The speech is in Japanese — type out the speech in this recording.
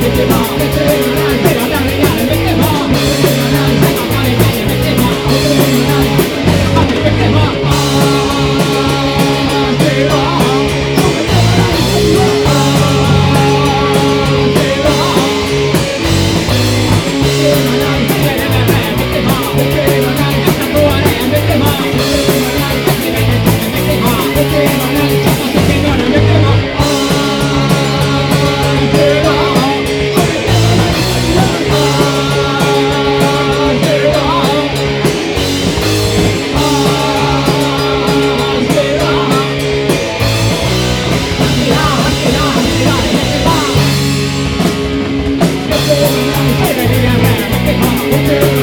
Get it on, get it on, get it on. Oh,